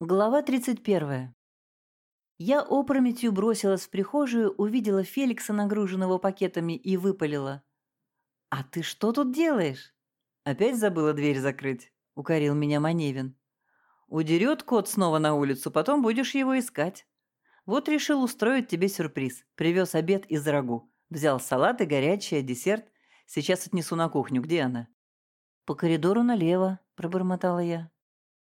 Глава 31. Я опрометью бросилась в прихожую, увидела Феликса, нагруженного пакетами, и выпалила. «А ты что тут делаешь?» «Опять забыла дверь закрыть», — укорил меня Маневин. «Удерет кот снова на улицу, потом будешь его искать. Вот решил устроить тебе сюрприз. Привез обед из рагу. Взял салат и горячее, десерт. Сейчас отнесу на кухню. Где она?» «По коридору налево», — пробормотала я.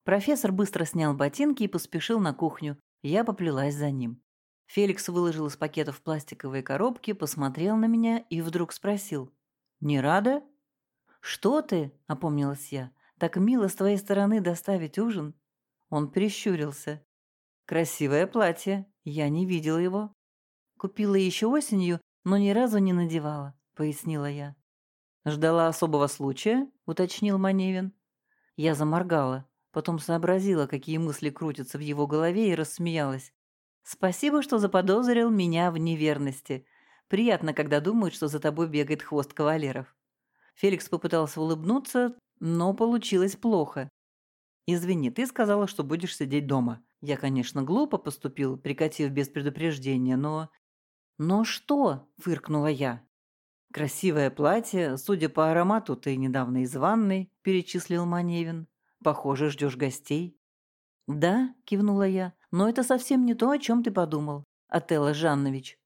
Профессор быстро снял ботинки и поспешил на кухню. Я поплелась за ним. Феликс выложил из пакетов пластиковые коробки, посмотрел на меня и вдруг спросил. «Не рада?» «Что ты?» – опомнилась я. «Так мило с твоей стороны доставить ужин». Он прищурился. «Красивое платье. Я не видела его». «Купила еще осенью, но ни разу не надевала», – пояснила я. «Ждала особого случая?» – уточнил Маневин. Я заморгала. Потом сообразила, какие мысли крутятся в его голове, и рассмеялась. «Спасибо, что заподозрил меня в неверности. Приятно, когда думают, что за тобой бегает хвост кавалеров». Феликс попытался улыбнуться, но получилось плохо. «Извини, ты сказала, что будешь сидеть дома. Я, конечно, глупо поступил, прикатив без предупреждения, но...» «Но что?» – фыркнула я. «Красивое платье, судя по аромату, ты недавно из ванной», – перечислил Маневин. Похоже, ждешь гостей». «Да», — кивнула я, — «но это совсем не то, о чем ты подумал, Отелло Жаннович.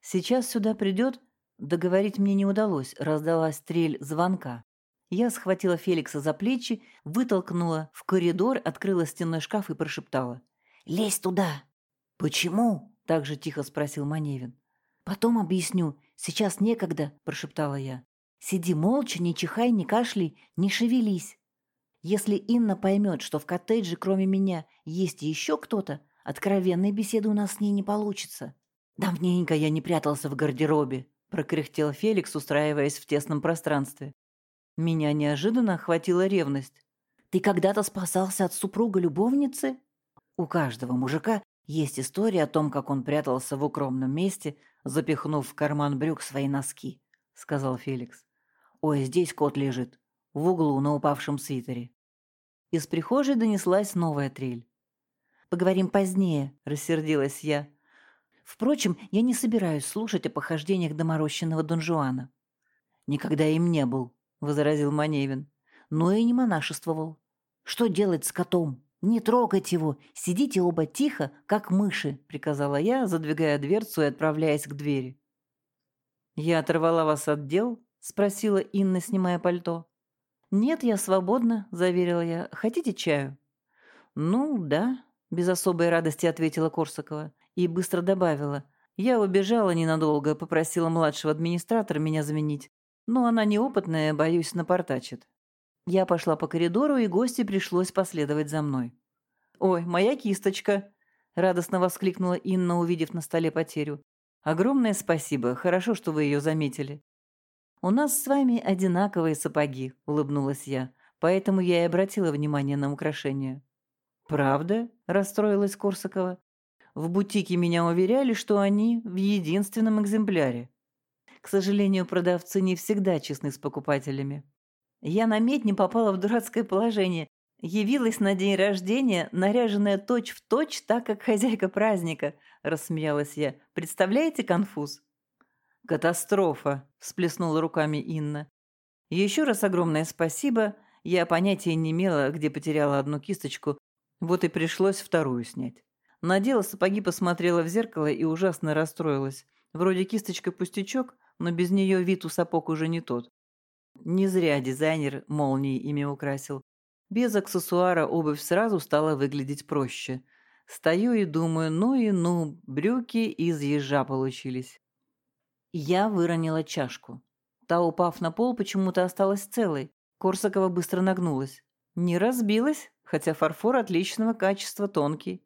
Сейчас сюда придет...» Договорить мне не удалось, раздалась стрель звонка. Я схватила Феликса за плечи, вытолкнула в коридор, открыла стенной шкаф и прошептала. «Лезь туда!» «Почему?» – так же тихо спросил Маневин. «Потом объясню. Сейчас некогда», – прошептала я. «Сиди молча, не чихай, не кашляй, не шевелись». Если Инна поймет, что в коттедже кроме меня есть еще кто-то, откровенной беседы у нас с ней не получится. «Давненько я не прятался в гардеробе», – прокряхтел Феликс, устраиваясь в тесном пространстве. Меня неожиданно охватила ревность. «Ты когда-то спасался от супруга-любовницы?» У каждого мужика есть история о том, как он прятался в укромном месте, запихнув в карман брюк свои носки, — сказал Феликс. «Ой, здесь кот лежит в углу на упавшем свитере. Из прихожей донеслась новая трель. «Поговорим позднее», — рассердилась я. «Впрочем, я не собираюсь слушать о похождениях доморощенного Дон Жуана». «Никогда им не был», — возразил Маневин. «Но и не монашествовал. Что делать с котом? Не трогать его. Сидите оба тихо, как мыши», — приказала я, задвигая дверцу и отправляясь к двери. «Я оторвала вас от дел?» — спросила Инна, снимая пальто. «Нет, я свободна», — заверила я. «Хотите чаю?» «Ну, да», — без особой радости ответила Корсакова и быстро добавила. «Я убежала ненадолго, попросила младшего администратора меня заменить. Но она неопытная, боюсь, напортачит». Я пошла по коридору, и гости пришлось последовать за мной. «Ой, моя кисточка!» — радостно воскликнула Инна, увидев на столе потерю. «Огромное спасибо, хорошо, что вы ее заметили». «У нас с вами одинаковые сапоги», — улыбнулась я, поэтому я и обратила внимание на украшения. «Правда?» — расстроилась Корсакова. «В бутике меня уверяли, что они в единственном экземпляре. К сожалению, продавцы не всегда честны с покупателями. Я на медне попала в дурацкое положение. Явилась на день рождения, наряженная точь-в-точь, точь, так как хозяйка праздника», — рассмеялась я. «Представляете конфуз?» «Катастрофа!» – всплеснула руками Инна. «Еще раз огромное спасибо. Я понятия не имела, где потеряла одну кисточку, вот и пришлось вторую снять. Надела сапоги, посмотрела в зеркало и ужасно расстроилась. Вроде кисточка пустячок, но без нее вид у сапог уже не тот. Не зря дизайнер молнии ими украсил. Без аксессуара обувь сразу стала выглядеть проще. Стою и думаю, ну и ну, брюки из ежа получились. Я выронила чашку. Та, упав на пол, почему-то осталась целой. Корсакова быстро нагнулась. Не разбилась, хотя фарфор отличного качества, тонкий.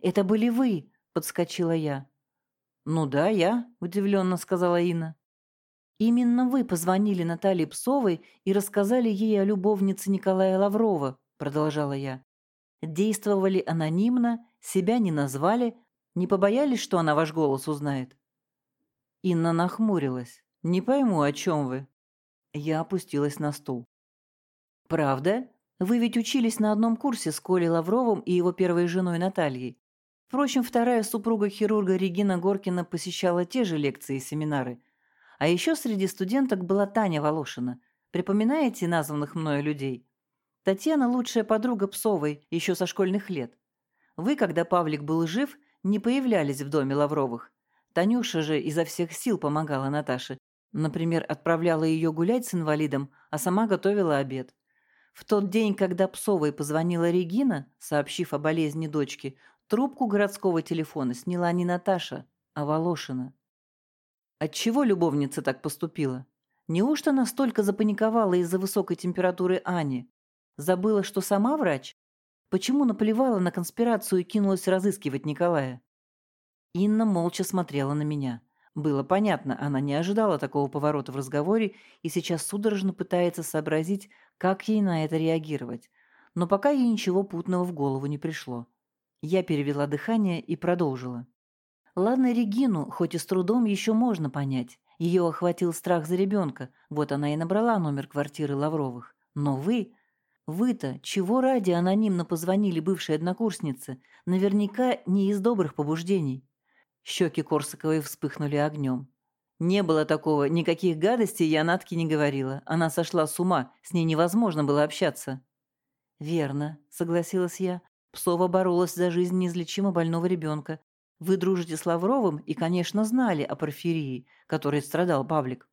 «Это были вы», — подскочила я. «Ну да, я», — удивленно сказала Инна. «Именно вы позвонили Наталье Псовой и рассказали ей о любовнице Николая Лаврова», — продолжала я. «Действовали анонимно, себя не назвали, не побоялись, что она ваш голос узнает?» Инна нахмурилась. «Не пойму, о чем вы?» Я опустилась на стул. «Правда? Вы ведь учились на одном курсе с Колей Лавровым и его первой женой Натальей. Впрочем, вторая супруга хирурга Регина Горкина посещала те же лекции и семинары. А еще среди студенток была Таня Волошина. Припоминаете названных мною людей? Татьяна – лучшая подруга Псовой еще со школьных лет. Вы, когда Павлик был жив, не появлялись в доме Лавровых. Танюша же изо всех сил помогала Наташе. Например, отправляла ее гулять с инвалидом, а сама готовила обед. В тот день, когда Псовой позвонила Регина, сообщив о болезни дочки, трубку городского телефона сняла не Наташа, а Волошина. Отчего любовница так поступила? Неужто настолько запаниковала из-за высокой температуры Ани? Забыла, что сама врач? Почему наплевала на конспирацию и кинулась разыскивать Николая? Инна молча смотрела на меня. Было понятно, она не ожидала такого поворота в разговоре и сейчас судорожно пытается сообразить, как ей на это реагировать. Но пока ей ничего путного в голову не пришло. Я перевела дыхание и продолжила. Ладно, Регину, хоть и с трудом, еще можно понять. Ее охватил страх за ребенка, вот она и набрала номер квартиры Лавровых. Но вы... Вы-то чего ради анонимно позвонили бывшей однокурснице? Наверняка не из добрых побуждений. Щеки Корсаковой вспыхнули огнем. Не было такого, никаких гадостей я Натке не говорила. Она сошла с ума, с ней невозможно было общаться. «Верно», — согласилась я. Псова боролась за жизнь неизлечимо больного ребенка. Вы дружите с Лавровым и, конечно, знали о порфирии, которой страдал Павлик.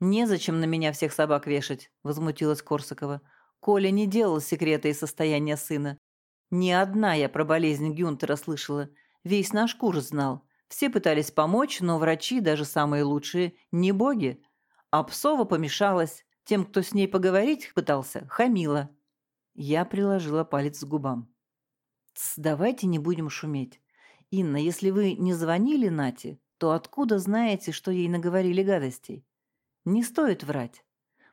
«Незачем на меня всех собак вешать», — возмутилась Корсакова. Коля не делал секрета из состояния сына. Ни одна я про болезнь Гюнтера слышала. Весь наш курс знал. Все пытались помочь, но врачи, даже самые лучшие, не боги. А Псова помешалась. Тем, кто с ней поговорить пытался, хамила. Я приложила палец к губам. «Тс, давайте не будем шуметь. Инна, если вы не звонили Нате, то откуда знаете, что ей наговорили гадостей? Не стоит врать.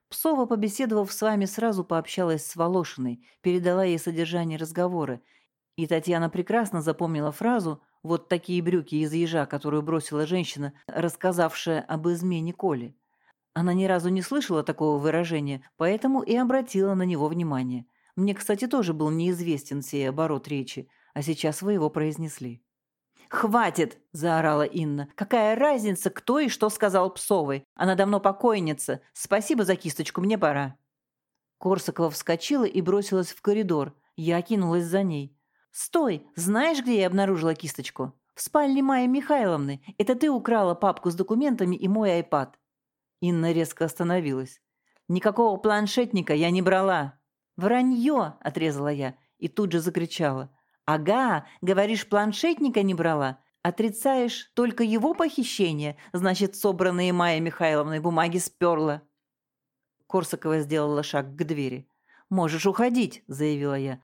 Псова, побеседовав с вами, сразу пообщалась с Волошиной, передала ей содержание разговора, и Татьяна прекрасно запомнила фразу вот такие брюки из ежа, которую бросила женщина, рассказавшая об измене Коли. Она ни разу не слышала такого выражения, поэтому и обратила на него внимание. Мне, кстати, тоже был неизвестен сей оборот речи, а сейчас вы его произнесли. «Хватит!» – заорала Инна. «Какая разница, кто и что сказал Псовой? Она давно покойница. Спасибо за кисточку, мне пора». Корсакова вскочила и бросилась в коридор. Я кинулась за ней. «Стой! Знаешь, где я обнаружила кисточку? В спальне Майи Михайловны. Это ты украла папку с документами и мой айпад». Инна резко остановилась. «Никакого планшетника я не брала». «Вранье!» – отрезала я и тут же закричала. «Ага, говоришь, планшетника не брала? Отрицаешь только его похищение? Значит, собранные Майей Михайловной бумаги сперла». Корсакова сделала шаг к двери. «Можешь уходить», – заявила я.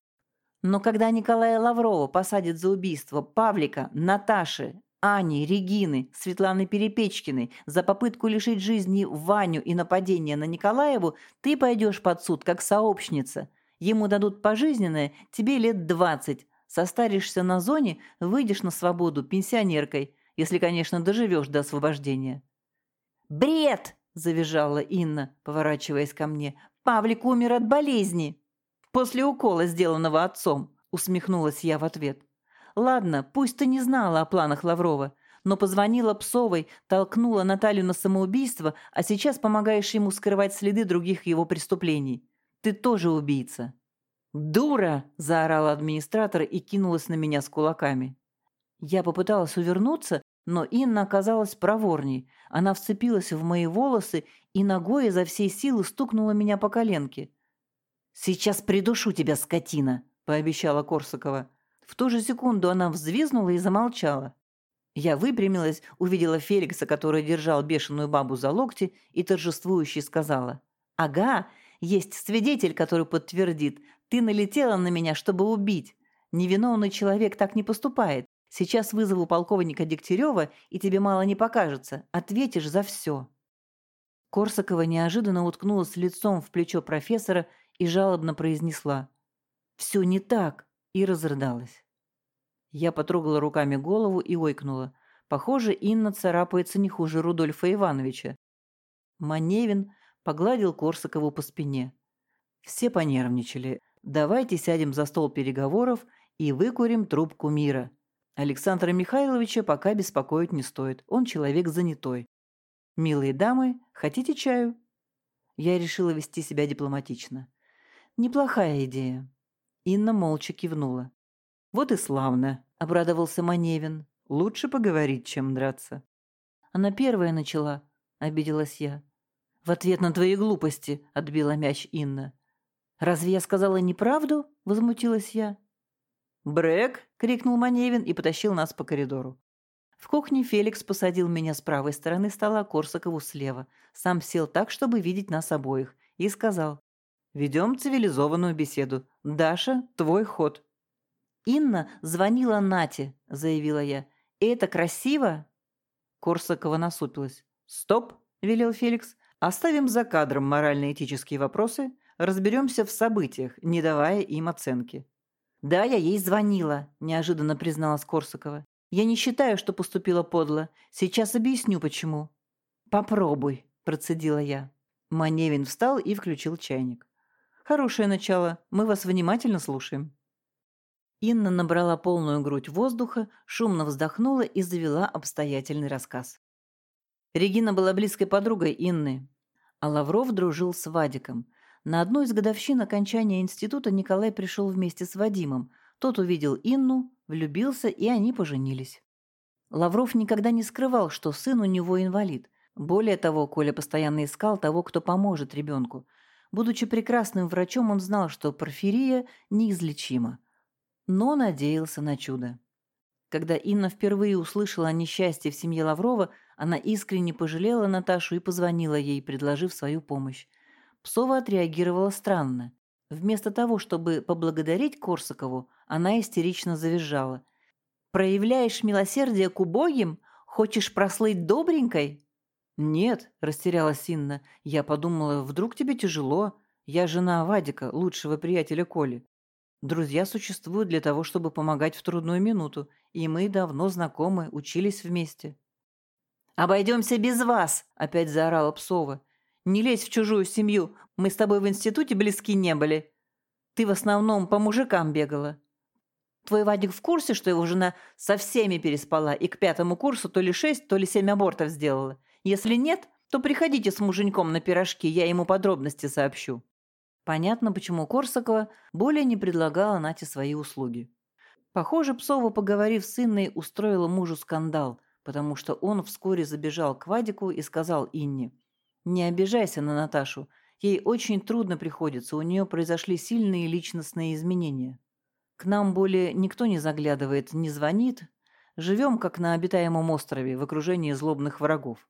Но когда Николая Лаврова посадят за убийство Павлика, Наташи, Ани, Регины, Светланы Перепечкиной за попытку лишить жизни Ваню и нападение на Николаеву, ты пойдешь под суд как сообщница. Ему дадут пожизненное, тебе лет двадцать. Состаришься на зоне, выйдешь на свободу пенсионеркой, если, конечно, доживешь до освобождения». «Бред!» – завизжала Инна, поворачиваясь ко мне. «Павлик умер от болезни!» «После укола, сделанного отцом», — усмехнулась я в ответ. «Ладно, пусть ты не знала о планах Лаврова, но позвонила Псовой, толкнула Наталью на самоубийство, а сейчас помогаешь ему скрывать следы других его преступлений. Ты тоже убийца». «Дура!» – заорал администратор и кинулась на меня с кулаками. Я попыталась увернуться, но Инна оказалась проворней. Она вцепилась в мои волосы и ногой изо всей силы стукнула меня по коленке. «Сейчас придушу тебя, скотина!» – пообещала Корсакова. В ту же секунду она взвизнула и замолчала. Я выпрямилась, увидела Феликса, который держал бешеную бабу за локти, и торжествующе сказала. «Ага, есть свидетель, который подтвердит. Ты налетела на меня, чтобы убить. Невиновный человек так не поступает. Сейчас вызову полковника Дегтярева, и тебе мало не покажется. Ответишь за все». Корсакова неожиданно уткнулась лицом в плечо профессора и жалобно произнесла «Все не так!» и разрыдалась. Я потрогала руками голову и ойкнула. Похоже, Инна царапается не хуже Рудольфа Ивановича. Маневин погладил Корсакову по спине. Все понервничали. Давайте сядем за стол переговоров и выкурим трубку мира. Александра Михайловича пока беспокоить не стоит, он человек занятой. Милые дамы, хотите чаю? Я решила вести себя дипломатично. Неплохая идея. Инна молча кивнула. Вот и славно, обрадовался Маневин. Лучше поговорить, чем драться. Она первая начала, обиделась я. В ответ на твои глупости, отбила мяч Инна. Разве я сказала неправду? возмутилась я. «Брэк!» — крикнул Маневин и потащил нас по коридору. В кухне Феликс посадил меня с правой стороны стола, Корсакову слева. Сам сел так, чтобы видеть нас обоих, и сказал. «Ведем цивилизованную беседу. Даша, твой ход». «Инна звонила Нате», — заявила я. «И это красиво?» Корсакова насупилась. «Стоп!» — велел Феликс. «Оставим за кадром морально-этические вопросы, разберемся в событиях, не давая им оценки». «Да, я ей звонила», — неожиданно призналась Корсакова. «Я не считаю, что поступила подло. Сейчас объясню, почему». «Попробуй», — процедила я. Маневин встал и включил чайник. «Хорошее начало. Мы вас внимательно слушаем». Инна набрала полную грудь воздуха, шумно вздохнула и завела обстоятельный рассказ. Регина была близкой подругой Инны, а Лавров дружил с Вадиком. На одну из годовщин окончания института Николай пришел вместе с Вадимом. Тот увидел Инну, влюбился, и они поженились. Лавров никогда не скрывал, что сын у него инвалид. Более того, Коля постоянно искал того, кто поможет ребенку. Будучи прекрасным врачом, он знал, что порфирия неизлечима но надеялся на чудо. Когда Инна впервые услышала о несчастье в семье Лаврова, она искренне пожалела Наташу и позвонила ей, предложив свою помощь. Псова отреагировала странно. Вместо того, чтобы поблагодарить Корсакову, она истерично завизжала. «Проявляешь милосердие к убогим? Хочешь прослыть добренькой?» «Нет», — растерялась Инна. «Я подумала, вдруг тебе тяжело? Я жена Вадика, лучшего приятеля Коли. Друзья существуют для того, чтобы помогать в трудную минуту, и мы давно знакомы, учились вместе». «Обойдемся без вас!» – опять заорала Псова. «Не лезь в чужую семью, мы с тобой в институте близки не были. Ты в основном по мужикам бегала. Твой Вадик в курсе, что его жена со всеми переспала и к пятому курсу то ли шесть, то ли семь абортов сделала? Если нет, то приходите с муженьком на пирожки, я ему подробности сообщу». Понятно, почему Корсакова более не предлагала Нате свои услуги. Похоже, Псова, поговорив с Инной, устроила мужу скандал, потому что он вскоре забежал к Вадику и сказал Инне, «Не обижайся на Наташу, ей очень трудно приходится, у нее произошли сильные личностные изменения. К нам более никто не заглядывает, не звонит, живем как на обитаемом острове в окружении злобных врагов.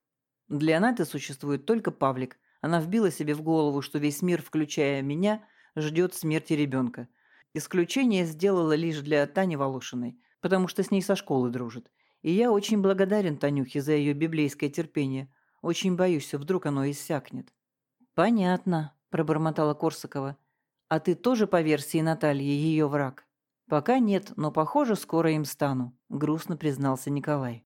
Для Наты существует только Павлик, она вбила себе в голову, что весь мир, включая меня, ждет смерти ребенка. Исключение сделала лишь для Тани Волошиной, потому что с ней со школы дружит. И я очень благодарен Танюхе за ее библейское терпение. Очень боюсь, вдруг оно иссякнет. «Понятно», – пробормотала Корсакова. «А ты тоже, по версии Натальи, ее враг?» «Пока нет, но, похоже, скоро им стану», – грустно признался Николай.